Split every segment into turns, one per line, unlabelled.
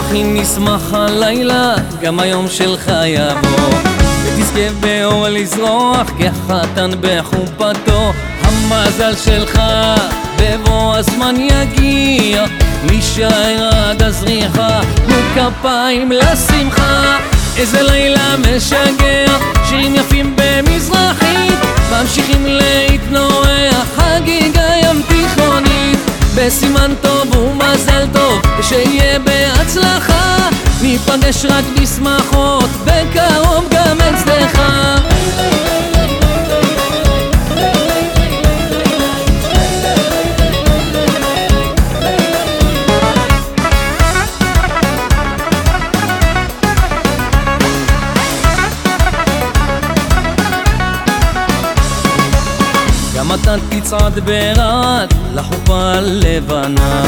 אחי נשמח הלילה, גם היום שלך יבוא. ותזכה באור לזרוח כחתן בחופתו. המזל שלך בבוא הזמן יגיע להישאר עד הזריחה תנו כפיים לשמחה. איזה לילה משגע שירים יפים במזרחית ממשיכים להתנועח חגיגה ים תיכונית. בסימן טוב ומזל טוב ושיהיה בהצלחה. ניפגש רק בשמחות בקרוב גם אצלך גם אתה תצעד ברעד לחופה הלבנה.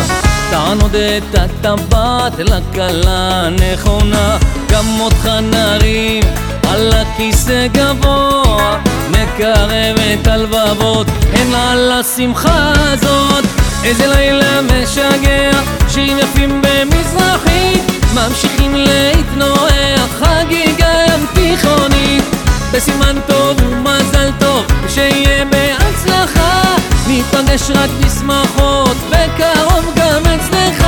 תענוד את הטבעת לכלה הנכונה. גם אותך נרים על הכיסא גבוה. נקרב את הלבבות הן על השמחה הזאת. איזה לילה משגע שירים יפים במזרחית. ממשיכים להתנועח חגיגה ים תיכונית. בסימן טוב ניפגש רק בשמחות בקרוב גם אצלך.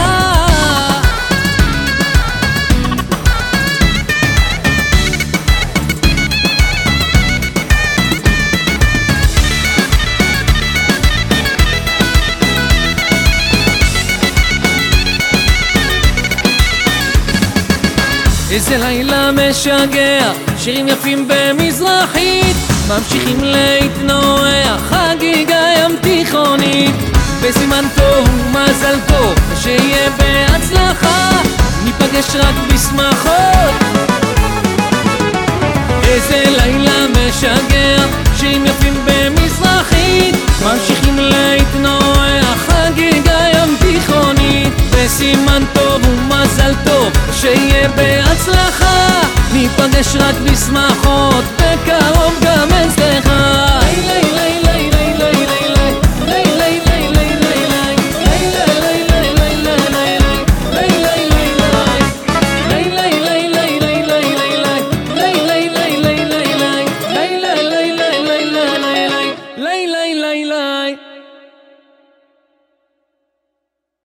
איזה לילה משגע, שירים יפים במזרחית ממשיכים להתנועח, חגיגה ים תיכונית. בסימן טוב ומזל טוב, שיהיה בהצלחה. ניפגש רק בשמחות. איזה לילה משגע, שירים יפים במזרחית. ממשיכים להתנועח, חגיגה ים תיכונית. בסימן טוב ומזל טוב, שיהיה בהצלחה. ניפגש רק בשמחות 来来来来